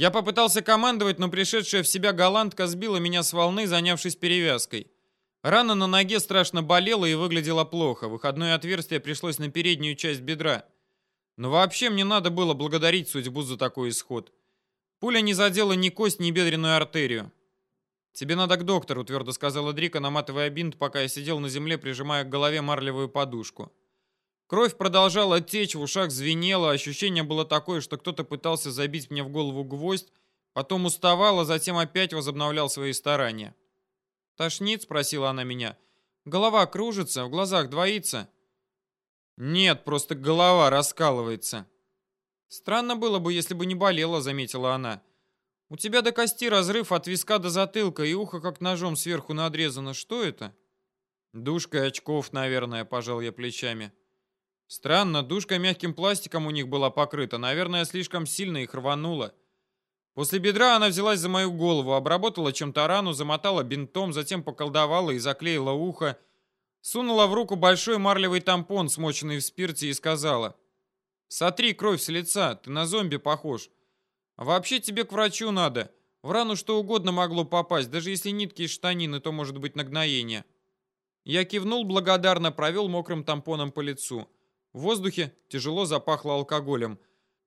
Я попытался командовать, но пришедшая в себя голландка сбила меня с волны, занявшись перевязкой. Рана на ноге страшно болела и выглядела плохо. Выходное отверстие пришлось на переднюю часть бедра. Но вообще мне надо было благодарить судьбу за такой исход. Пуля не задела ни кость, ни бедренную артерию. «Тебе надо к доктору», — твердо сказала Дрика, наматывая бинт, пока я сидел на земле, прижимая к голове марлевую подушку. Кровь продолжала течь, в ушах звенело, ощущение было такое, что кто-то пытался забить мне в голову гвоздь, потом уставал, а затем опять возобновлял свои старания. «Тошнит?» — спросила она меня. «Голова кружится, в глазах двоится». «Нет, просто голова раскалывается». «Странно было бы, если бы не болела», — заметила она. У тебя до кости разрыв от виска до затылка, и ухо как ножом сверху надрезано. Что это? Душка очков, наверное, пожал я плечами. Странно, душка мягким пластиком у них была покрыта. Наверное, слишком сильно их рвануло. После бедра она взялась за мою голову, обработала чем-то рану, замотала бинтом, затем поколдовала и заклеила ухо, сунула в руку большой марлевый тампон, смоченный в спирте, и сказала, «Сотри кровь с лица, ты на зомби похож. Вообще тебе к врачу надо. В рану что угодно могло попасть, даже если нитки из штанины, то может быть нагноение. Я кивнул благодарно, провел мокрым тампоном по лицу. В воздухе тяжело запахло алкоголем.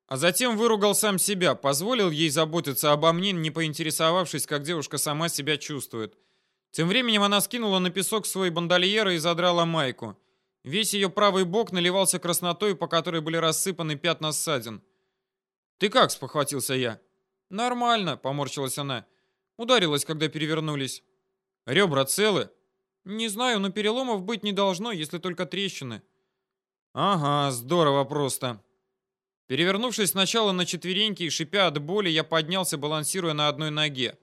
А затем выругал сам себя, позволил ей заботиться обо мне, не поинтересовавшись, как девушка сама себя чувствует. Тем временем она скинула на песок свой бандольер и задрала майку. Весь ее правый бок наливался краснотой, по которой были рассыпаны пятна ссадин. «Ты как?» — спохватился я. «Нормально», — поморщилась она. «Ударилась, когда перевернулись». «Ребра целы?» «Не знаю, но переломов быть не должно, если только трещины». «Ага, здорово просто». Перевернувшись сначала на четвереньки и шипя от боли, я поднялся, балансируя на одной ноге.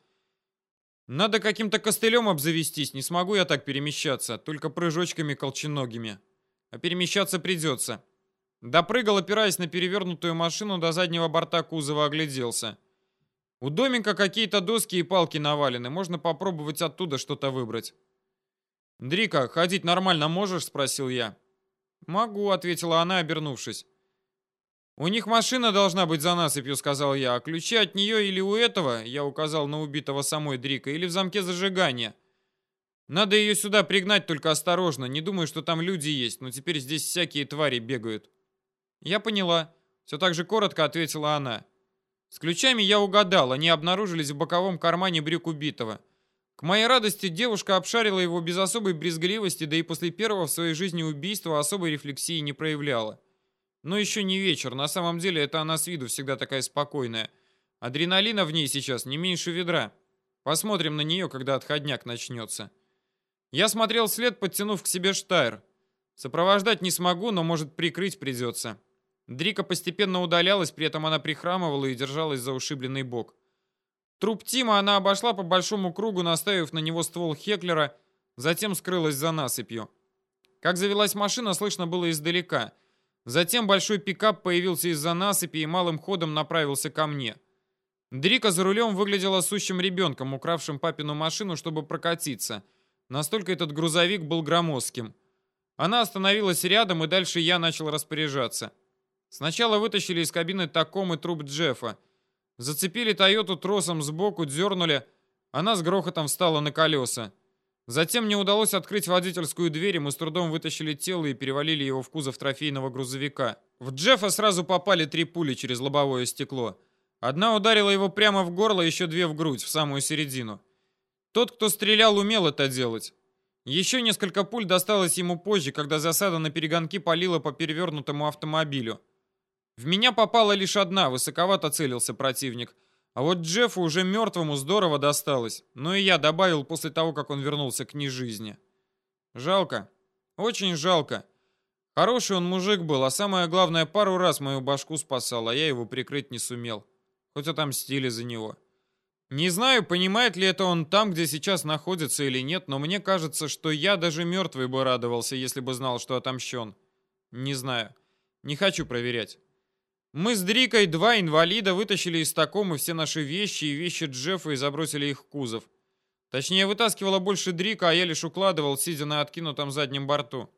Надо каким-то костылем обзавестись, не смогу я так перемещаться, только прыжочками колченогими. А перемещаться придется. Допрыгал, опираясь на перевернутую машину до заднего борта кузова, огляделся. У домика какие-то доски и палки навалены, можно попробовать оттуда что-то выбрать. «Дрика, ходить нормально можешь?» — спросил я. «Могу», — ответила она, обернувшись. «У них машина должна быть за насыпью», — сказал я. «А ключи от нее или у этого?» — я указал на убитого самой Дрика. «Или в замке зажигания?» «Надо ее сюда пригнать, только осторожно. Не думаю, что там люди есть, но теперь здесь всякие твари бегают». «Я поняла», — все так же коротко ответила она. С ключами я угадал, они обнаружились в боковом кармане брюк убитого. К моей радости девушка обшарила его без особой брезгливости, да и после первого в своей жизни убийства особой рефлексии не проявляла. Но еще не вечер, на самом деле это она с виду всегда такая спокойная. Адреналина в ней сейчас не меньше ведра. Посмотрим на нее, когда отходняк начнется. Я смотрел след, подтянув к себе штайр. Сопровождать не смогу, но, может, прикрыть придется. Дрика постепенно удалялась, при этом она прихрамывала и держалась за ушибленный бок. Труп Тима она обошла по большому кругу, наставив на него ствол Хеклера, затем скрылась за насыпью. Как завелась машина, слышно было издалека. Затем большой пикап появился из-за насыпи и малым ходом направился ко мне. Дрика за рулем выглядела сущим ребенком, укравшим папину машину, чтобы прокатиться. Настолько этот грузовик был громоздким. Она остановилась рядом, и дальше я начал распоряжаться. Сначала вытащили из кабины таком и труп Джеффа. Зацепили Тойоту тросом сбоку, дернули. Она с грохотом встала на колеса. Затем мне удалось открыть водительскую дверь, и мы с трудом вытащили тело и перевалили его в кузов трофейного грузовика. В Джеффа сразу попали три пули через лобовое стекло. Одна ударила его прямо в горло, еще две в грудь, в самую середину. Тот, кто стрелял, умел это делать. Еще несколько пуль досталось ему позже, когда засада на перегонки палила по перевернутому автомобилю. В меня попала лишь одна, высоковато целился противник. А вот Джеффу уже мертвому здорово досталось. Но и я добавил после того, как он вернулся к нежизни. Жалко. Очень жалко. Хороший он мужик был, а самое главное, пару раз мою башку спасал, а я его прикрыть не сумел. Хоть отомстили за него. Не знаю, понимает ли это он там, где сейчас находится или нет, но мне кажется, что я даже мертвый бы радовался, если бы знал, что отомщен. Не знаю. Не хочу проверять. Мы с Дрикой, два инвалида, вытащили из такомы все наши вещи и вещи Джеффа и забросили их в кузов. Точнее, вытаскивала больше Дрика, а я лишь укладывал, сидя на откинутом заднем борту.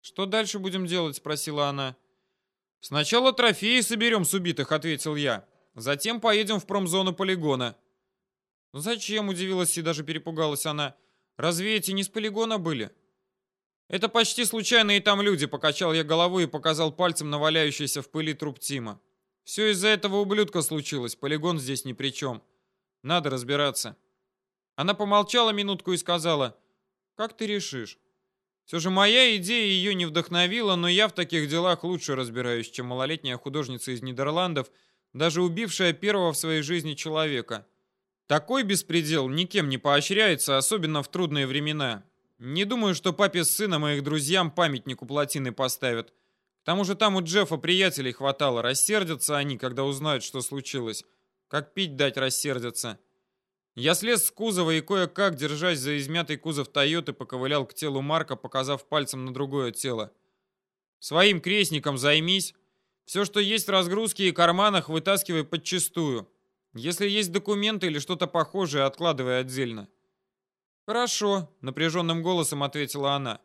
«Что дальше будем делать?» — спросила она. «Сначала трофеи соберем с убитых», — ответил я. Затем поедем в промзону полигона». «Зачем?» — удивилась и даже перепугалась она. «Разве эти не с полигона были?» «Это почти случайные там люди», — покачал я головой и показал пальцем на валяющийся в пыли труп Тима. «Все из-за этого ублюдка случилось, полигон здесь ни при чем. Надо разбираться». Она помолчала минутку и сказала, «Как ты решишь?» Все же моя идея ее не вдохновила, но я в таких делах лучше разбираюсь, чем малолетняя художница из Нидерландов, даже убившая первого в своей жизни человека. Такой беспредел никем не поощряется, особенно в трудные времена. Не думаю, что папе с сыном и их друзьям памятник у плотины поставят. К тому же там у Джеффа приятелей хватало. Рассердятся они, когда узнают, что случилось. Как пить дать рассердятся. Я слез с кузова и кое-как, держась за измятый кузов Тойоты, поковылял к телу Марка, показав пальцем на другое тело. «Своим крестником займись. Все, что есть в разгрузке и карманах, вытаскивай подчистую. Если есть документы или что-то похожее, откладывай отдельно». «Хорошо», — напряженным голосом ответила она.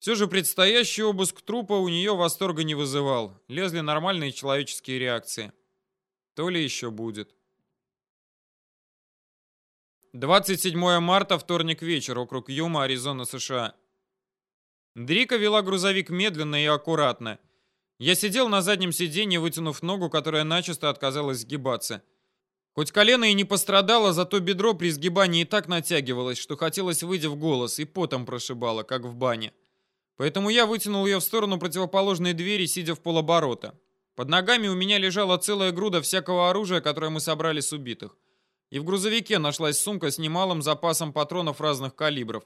Все же предстоящий обыск трупа у нее восторга не вызывал. Лезли нормальные человеческие реакции. То ли еще будет. 27 марта, вторник вечер, округ Юма, Аризона, США. Дрика вела грузовик медленно и аккуратно. Я сидел на заднем сиденье, вытянув ногу, которая начисто отказалась сгибаться. Хоть колено и не пострадало, зато бедро при сгибании так натягивалось, что хотелось выйти в голос, и потом прошибало, как в бане. Поэтому я вытянул ее в сторону противоположной двери, сидя в полоборота. Под ногами у меня лежала целая груда всякого оружия, которое мы собрали с убитых. И в грузовике нашлась сумка с немалым запасом патронов разных калибров.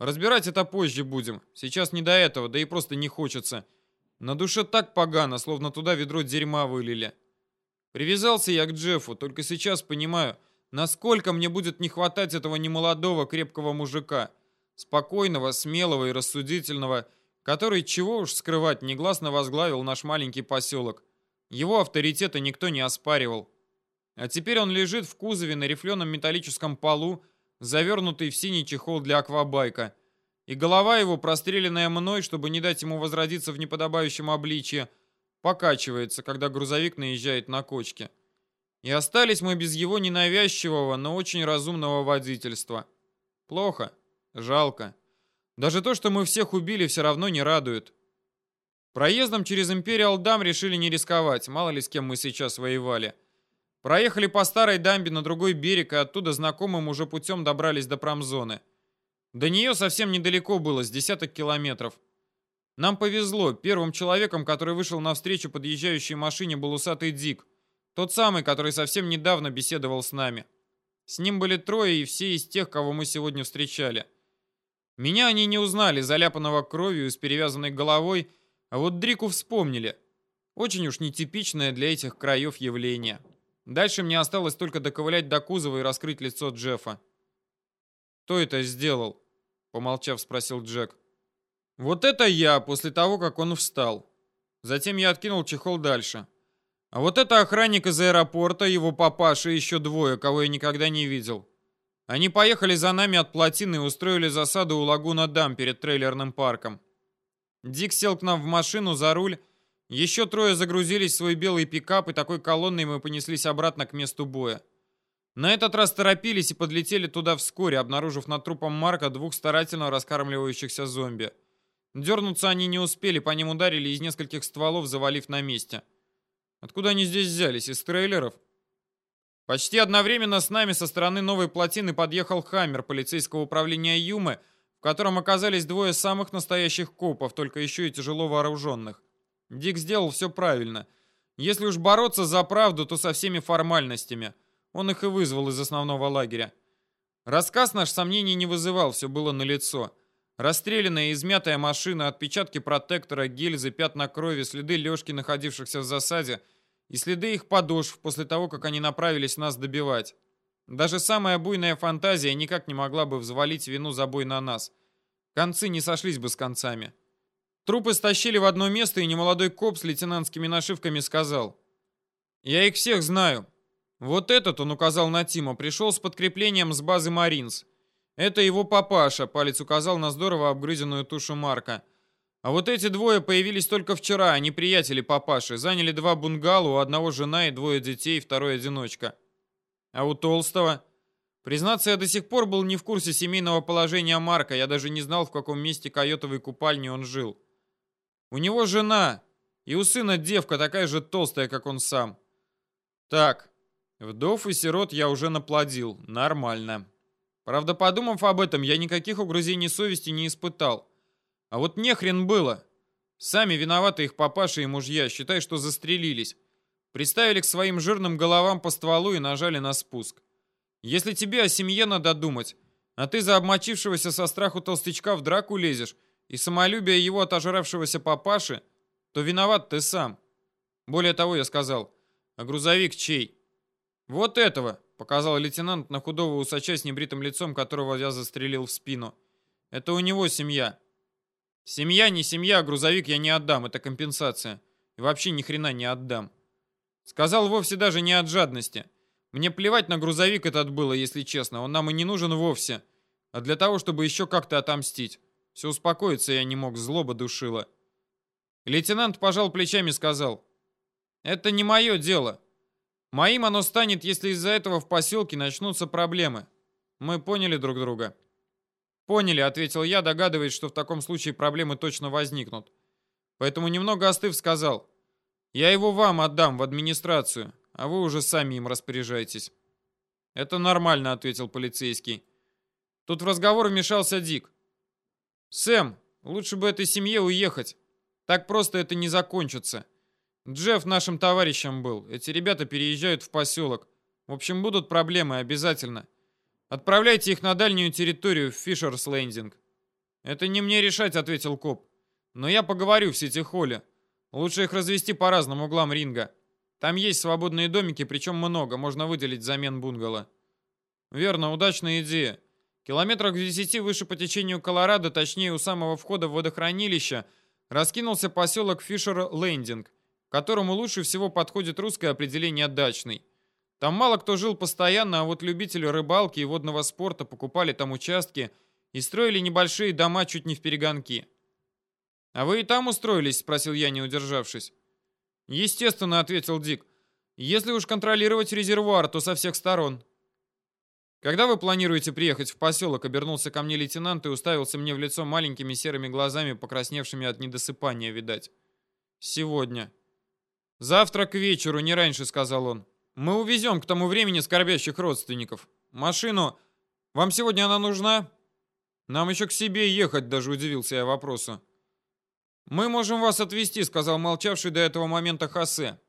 Разбирать это позже будем. Сейчас не до этого, да и просто не хочется. На душе так погано, словно туда ведро дерьма вылили. Привязался я к Джеффу, только сейчас понимаю, насколько мне будет не хватать этого немолодого крепкого мужика, спокойного, смелого и рассудительного, который, чего уж скрывать, негласно возглавил наш маленький поселок. Его авторитета никто не оспаривал. А теперь он лежит в кузове на рифленом металлическом полу, завернутый в синий чехол для аквабайка. И голова его, простреленная мной, чтобы не дать ему возродиться в неподобающем обличье, покачивается, когда грузовик наезжает на кочке. И остались мы без его ненавязчивого, но очень разумного водительства. Плохо. Жалко. Даже то, что мы всех убили, все равно не радует. Проездом через Империал Дам решили не рисковать, мало ли с кем мы сейчас воевали. Проехали по старой дамбе на другой берег и оттуда знакомым уже путем добрались до промзоны. До нее совсем недалеко было, с десяток километров. Нам повезло. Первым человеком, который вышел навстречу подъезжающей машине, был усатый Дик. Тот самый, который совсем недавно беседовал с нами. С ним были трое и все из тех, кого мы сегодня встречали. Меня они не узнали, заляпанного кровью и с перевязанной головой, а вот Дрику вспомнили. Очень уж нетипичное для этих краев явление. Дальше мне осталось только доковылять до кузова и раскрыть лицо Джеффа. «Кто это сделал?» — помолчав, спросил Джек. Вот это я, после того, как он встал. Затем я откинул чехол дальше. А вот это охранник из аэропорта, его папаша и еще двое, кого я никогда не видел. Они поехали за нами от плотины и устроили засаду у лагуна Дам перед трейлерным парком. Дик сел к нам в машину за руль. Еще трое загрузились в свой белый пикап, и такой колонной мы понеслись обратно к месту боя. На этот раз торопились и подлетели туда вскоре, обнаружив над трупом Марка двух старательно раскармливающихся зомби. Дернуться они не успели, по ним ударили из нескольких стволов, завалив на месте. Откуда они здесь взялись? Из трейлеров? Почти одновременно с нами со стороны новой плотины подъехал «Хаммер» полицейского управления Юмы, в котором оказались двое самых настоящих копов, только еще и тяжело вооруженных. Дик сделал все правильно. Если уж бороться за правду, то со всеми формальностями. Он их и вызвал из основного лагеря. Рассказ наш сомнений не вызывал, все было налицо. лицо. Расстрелянная и измятая машина, отпечатки протектора, гильзы, пятна крови, следы Лёшки, находившихся в засаде, и следы их подошв после того, как они направились нас добивать. Даже самая буйная фантазия никак не могла бы взвалить вину за бой на нас. Концы не сошлись бы с концами. Трупы стащили в одно место, и немолодой коп с лейтенантскими нашивками сказал. «Я их всех знаю. Вот этот, он указал на Тима, пришел с подкреплением с базы Маринс. Это его папаша, палец указал на здорово обгрызенную тушу Марка. А вот эти двое появились только вчера, они приятели папаши. Заняли два бунгало, у одного жена и двое детей, второй одиночка. А у Толстого... Признаться, я до сих пор был не в курсе семейного положения Марка, я даже не знал, в каком месте койотовой купальни он жил. У него жена, и у сына девка такая же толстая, как он сам. Так, вдов и сирот я уже наплодил, нормально. Правда, подумав об этом, я никаких угрызений совести не испытал. А вот нехрен было. Сами виноваты их папаша и мужья, считай, что застрелились. Приставили к своим жирным головам по стволу и нажали на спуск. Если тебе о семье надо думать, а ты за обмочившегося со страху толстячка в драку лезешь и самолюбие его отожравшегося папаши, то виноват ты сам. Более того, я сказал, а грузовик чей? Вот этого, показал лейтенант на худого усача с небритым лицом, которого я застрелил в спину. Это у него семья. Семья не семья, а грузовик я не отдам, это компенсация. И вообще ни хрена не отдам. Сказал вовсе даже не от жадности. Мне плевать на грузовик этот было, если честно. Он нам и не нужен вовсе. А для того, чтобы еще как-то отомстить. Все успокоиться я не мог, злоба душила. Лейтенант пожал плечами и сказал. Это не мое дело. Моим оно станет, если из-за этого в поселке начнутся проблемы. Мы поняли друг друга. Поняли, ответил я, догадываясь, что в таком случае проблемы точно возникнут. Поэтому немного остыв сказал. Я его вам отдам в администрацию а вы уже сами им распоряжаетесь. Это нормально, ответил полицейский. Тут в разговор вмешался Дик. Сэм, лучше бы этой семье уехать. Так просто это не закончится. Джефф нашим товарищем был. Эти ребята переезжают в поселок. В общем, будут проблемы обязательно. Отправляйте их на дальнюю территорию в Фишерс Лендинг. Это не мне решать, ответил коп. Но я поговорю в сити-холле. Лучше их развести по разным углам ринга. Там есть свободные домики, причем много, можно выделить взамен бунгало. Верно, удачная идея. Километрах в десяти выше по течению Колорадо, точнее у самого входа в водохранилище, раскинулся поселок Фишер-Лендинг, которому лучше всего подходит русское определение «дачный». Там мало кто жил постоянно, а вот любители рыбалки и водного спорта покупали там участки и строили небольшие дома чуть не в перегонки. «А вы и там устроились?» – спросил я, не удержавшись. Естественно, ответил Дик. Если уж контролировать резервуар, то со всех сторон. Когда вы планируете приехать в поселок, обернулся ко мне лейтенант и уставился мне в лицо маленькими серыми глазами, покрасневшими от недосыпания, видать. Сегодня. Завтра к вечеру, не раньше, сказал он. Мы увезем к тому времени скорбящих родственников. Машину... Вам сегодня она нужна? Нам еще к себе ехать, даже удивился я вопросу. «Мы можем вас отвезти», — сказал молчавший до этого момента Хосе.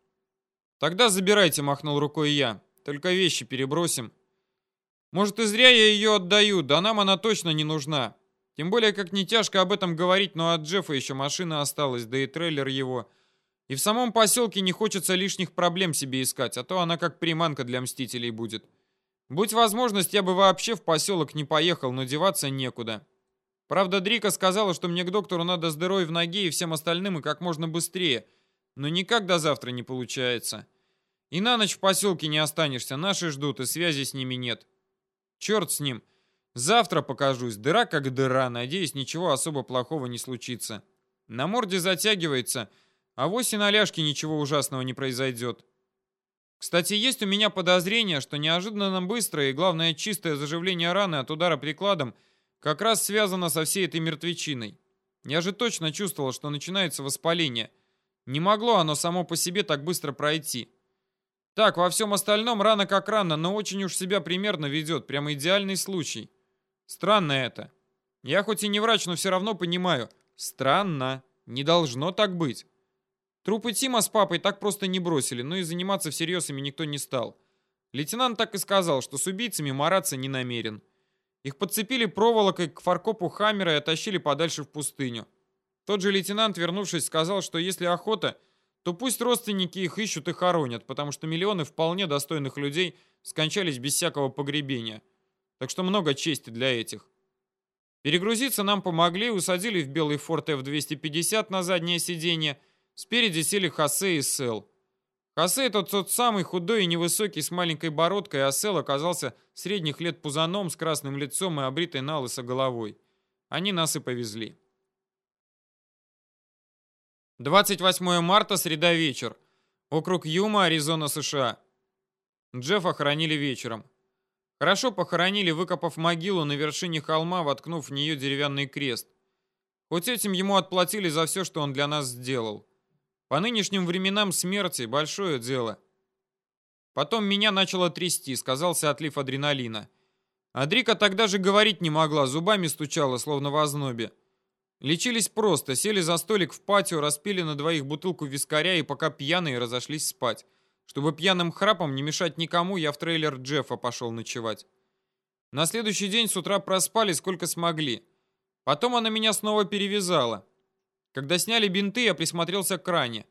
«Тогда забирайте», — махнул рукой я. «Только вещи перебросим». «Может, и зря я ее отдаю, да нам она точно не нужна. Тем более, как не тяжко об этом говорить, но от Джеффа еще машина осталась, да и трейлер его. И в самом поселке не хочется лишних проблем себе искать, а то она как приманка для мстителей будет. Будь возможность, я бы вообще в поселок не поехал, но деваться некуда». Правда, Дрика сказала, что мне к доктору надо здоровье в ноге и всем остальным и как можно быстрее. Но никак до завтра не получается. И на ночь в поселке не останешься, наши ждут, и связи с ними нет. Черт с ним. Завтра покажусь, дыра как дыра, надеюсь, ничего особо плохого не случится. На морде затягивается, а вось и на ляжке ничего ужасного не произойдет. Кстати, есть у меня подозрение, что неожиданно быстрое и, главное, чистое заживление раны от удара прикладом – как раз связано со всей этой мертвечиной. Я же точно чувствовал, что начинается воспаление. Не могло оно само по себе так быстро пройти. Так, во всем остальном рано как рано, но очень уж себя примерно ведет. Прямо идеальный случай. Странно это. Я хоть и не врач, но все равно понимаю. Странно. Не должно так быть. Трупы Тима с папой так просто не бросили, но и заниматься всерьез ими никто не стал. Лейтенант так и сказал, что с убийцами мараться не намерен. Их подцепили проволокой к фаркопу Хаммера и оттащили подальше в пустыню. Тот же лейтенант, вернувшись, сказал, что если охота, то пусть родственники их ищут и хоронят, потому что миллионы вполне достойных людей скончались без всякого погребения. Так что много чести для этих. Перегрузиться нам помогли, усадили в белый форт F-250 на заднее сиденье, спереди сели Хосе и Сел. Хосе этот тот самый худой и невысокий с маленькой бородкой, а Сел оказался средних лет пузаном с красным лицом и обритой на головой. Они нас и повезли. 28 марта, среда вечер. Округ Юма, Аризона, США. Джеффа хоронили вечером. Хорошо похоронили, выкопав могилу на вершине холма, воткнув в нее деревянный крест. Хоть этим ему отплатили за все, что он для нас сделал. По нынешним временам смерти большое дело. Потом меня начало трясти, сказался отлив адреналина. Адрика тогда же говорить не могла, зубами стучала, словно в ознобе. Лечились просто, сели за столик в патио, распили на двоих бутылку вискаря и пока пьяные разошлись спать. Чтобы пьяным храпом не мешать никому, я в трейлер Джеффа пошел ночевать. На следующий день с утра проспали сколько смогли. Потом она меня снова перевязала. Когда сняли бинты, я присмотрелся к ране.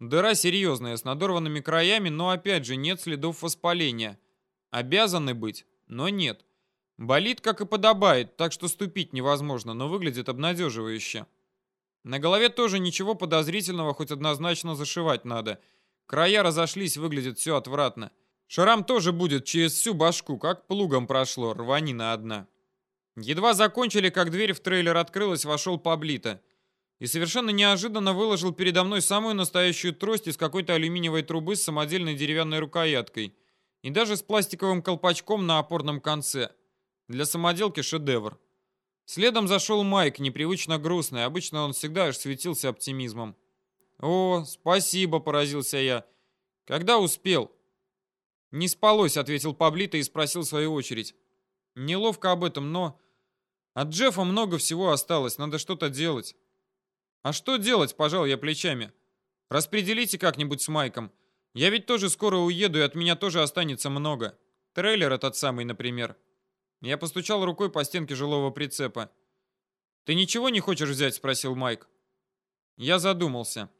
Дыра серьезная, с надорванными краями, но опять же нет следов воспаления. Обязаны быть, но нет. Болит, как и подобает, так что ступить невозможно, но выглядит обнадеживающе. На голове тоже ничего подозрительного, хоть однозначно зашивать надо. Края разошлись, выглядит все отвратно. Шрам тоже будет через всю башку, как плугом прошло, рванина одна. Едва закончили, как дверь в трейлер открылась, вошел Паблито. И совершенно неожиданно выложил передо мной самую настоящую трость из какой-то алюминиевой трубы с самодельной деревянной рукояткой. И даже с пластиковым колпачком на опорном конце. Для самоделки шедевр. Следом зашел Майк, непривычно грустный. Обычно он всегда аж светился оптимизмом. «О, спасибо», — поразился я. «Когда успел?» «Не спалось», — ответил Паблито и спросил в свою очередь. «Неловко об этом, но...» От Джеффа много всего осталось, надо что-то делать. А что делать, пожал я плечами. Распределите как-нибудь с Майком. Я ведь тоже скоро уеду, и от меня тоже останется много. Трейлер этот самый, например. Я постучал рукой по стенке жилого прицепа. «Ты ничего не хочешь взять?» — спросил Майк. Я задумался.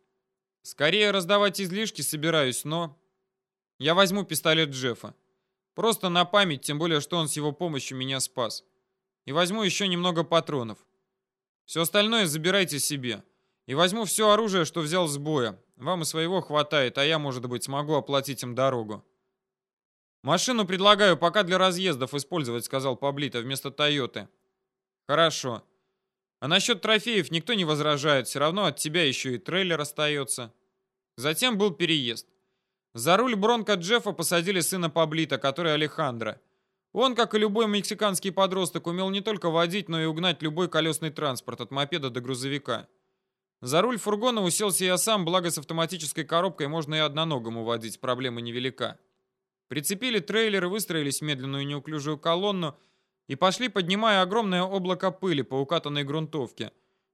Скорее раздавать излишки собираюсь, но... Я возьму пистолет Джеффа. Просто на память, тем более, что он с его помощью меня спас. И возьму еще немного патронов. Все остальное забирайте себе. И возьму все оружие, что взял с боя. Вам и своего хватает, а я, может быть, смогу оплатить им дорогу. Машину предлагаю пока для разъездов использовать, сказал Паблито, вместо Тойоты. Хорошо. А насчет трофеев никто не возражает, все равно от тебя еще и трейлер остается. Затем был переезд. За руль Бронко Джеффа посадили сына Паблита, который Алехандро. Он, как и любой мексиканский подросток, умел не только водить, но и угнать любой колесный транспорт, от мопеда до грузовика. За руль фургона уселся я сам, благо с автоматической коробкой можно и одноногому водить, проблема невелика. Прицепили трейлер выстроились в медленную неуклюжую колонну и пошли, поднимая огромное облако пыли по укатанной грунтовке.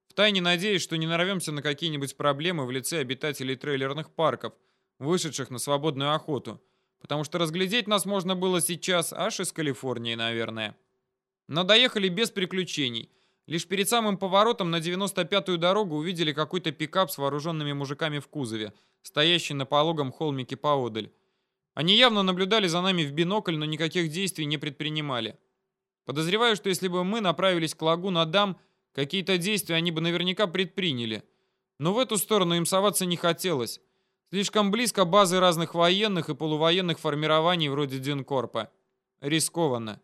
Втайне надеясь, что не нарвемся на какие-нибудь проблемы в лице обитателей трейлерных парков, вышедших на свободную охоту, потому что разглядеть нас можно было сейчас аж из Калифорнии, наверное. Но доехали без приключений – Лишь перед самым поворотом на 95-ю дорогу увидели какой-то пикап с вооруженными мужиками в кузове, стоящий на пологом холмике поодаль. Они явно наблюдали за нами в бинокль, но никаких действий не предпринимали. Подозреваю, что если бы мы направились к лагуна Дам, какие-то действия они бы наверняка предприняли. Но в эту сторону им соваться не хотелось. Слишком близко базы разных военных и полувоенных формирований вроде Динкорпа. Рискованно.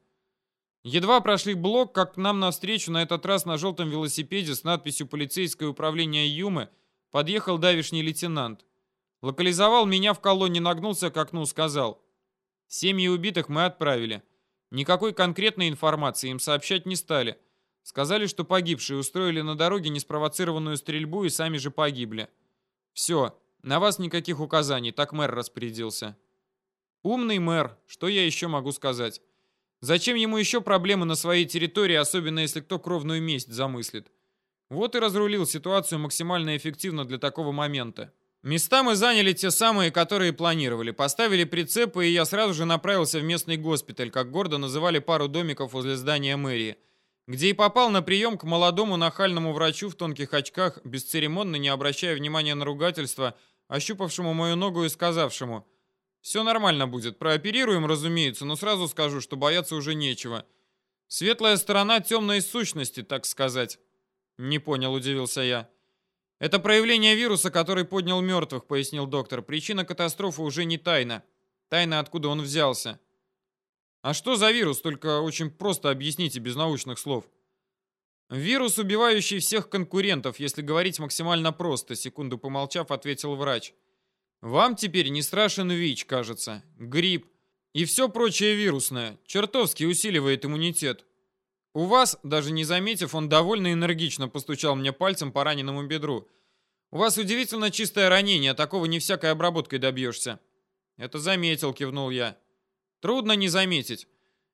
Едва прошли блок, как к нам навстречу, на этот раз на желтом велосипеде с надписью «Полицейское управление Юмы» подъехал давишний лейтенант. Локализовал меня в колонне, нагнулся к окну, сказал. «Семьи убитых мы отправили. Никакой конкретной информации им сообщать не стали. Сказали, что погибшие устроили на дороге неспровоцированную стрельбу и сами же погибли. Все, на вас никаких указаний, так мэр распорядился». «Умный мэр, что я еще могу сказать?» Зачем ему еще проблемы на своей территории, особенно если кто кровную месть замыслит? Вот и разрулил ситуацию максимально эффективно для такого момента. Места мы заняли те самые, которые планировали. Поставили прицепы, и я сразу же направился в местный госпиталь, как гордо называли пару домиков возле здания мэрии, где и попал на прием к молодому нахальному врачу в тонких очках, бесцеремонно, не обращая внимания на ругательство, ощупавшему мою ногу и сказавшему – все нормально будет. Прооперируем, разумеется, но сразу скажу, что бояться уже нечего. Светлая сторона темной сущности, так сказать. Не понял, удивился я. Это проявление вируса, который поднял мертвых, пояснил доктор. Причина катастрофы уже не тайна. Тайна, откуда он взялся. А что за вирус? Только очень просто объясните без научных слов. Вирус, убивающий всех конкурентов, если говорить максимально просто, секунду помолчав, ответил врач. Вам теперь не страшен ВИЧ, кажется, грипп и все прочее вирусное. Чертовски усиливает иммунитет. У вас, даже не заметив, он довольно энергично постучал мне пальцем по раненому бедру. У вас удивительно чистое ранение, такого не всякой обработкой добьешься. Это заметил, кивнул я. Трудно не заметить.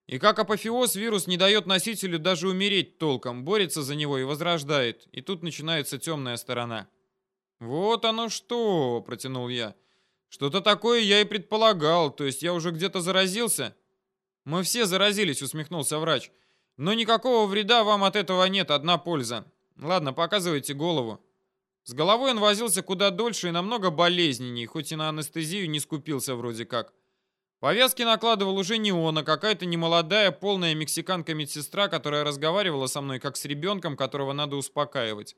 И как апофеоз, вирус не дает носителю даже умереть толком, борется за него и возрождает. И тут начинается темная сторона. «Вот оно что!» — протянул я. «Что-то такое я и предполагал, то есть я уже где-то заразился?» «Мы все заразились», — усмехнулся врач. «Но никакого вреда вам от этого нет, одна польза. Ладно, показывайте голову». С головой он возился куда дольше и намного болезненней, хоть и на анестезию не скупился вроде как. Повязки накладывал уже не он, а какая-то немолодая, полная мексиканка-медсестра, которая разговаривала со мной как с ребенком, которого надо успокаивать.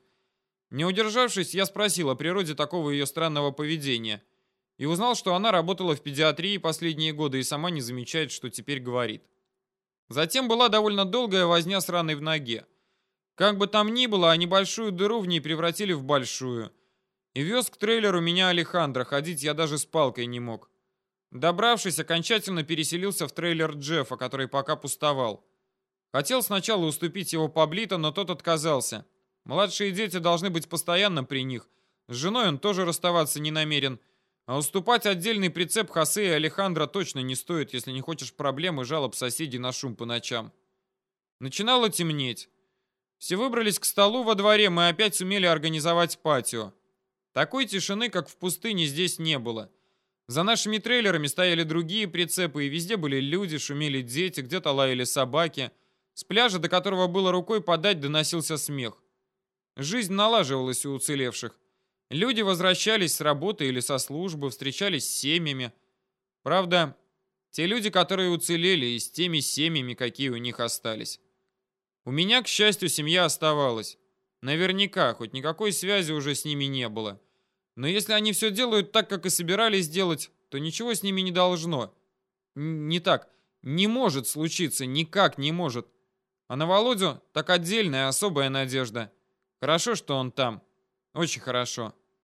Не удержавшись, я спросил о природе такого ее странного поведения. И узнал, что она работала в педиатрии последние годы и сама не замечает, что теперь говорит. Затем была довольно долгая возня с раной в ноге. Как бы там ни было, а небольшую дыру в ней превратили в большую. И вез к трейлеру меня Алехандро, ходить я даже с палкой не мог. Добравшись, окончательно переселился в трейлер Джеффа, который пока пустовал. Хотел сначала уступить его Паблито, но тот отказался. Младшие дети должны быть постоянно при них. С женой он тоже расставаться не намерен. А уступать отдельный прицеп Хосе и Алехандро точно не стоит, если не хочешь проблем и жалоб соседей на шум по ночам. Начинало темнеть. Все выбрались к столу во дворе, мы опять сумели организовать патио. Такой тишины, как в пустыне, здесь не было. За нашими трейлерами стояли другие прицепы, и везде были люди, шумели дети, где-то лаяли собаки. С пляжа, до которого было рукой подать, доносился смех. Жизнь налаживалась у уцелевших. Люди возвращались с работы или со службы, встречались с семьями. Правда, те люди, которые уцелели, и с теми семьями, какие у них остались. У меня, к счастью, семья оставалась. Наверняка, хоть никакой связи уже с ними не было. Но если они все делают так, как и собирались делать, то ничего с ними не должно. Не так. Не может случиться, никак не может. А на Володю так отдельная особая надежда. Хорошо, что он там. Очень хорошо.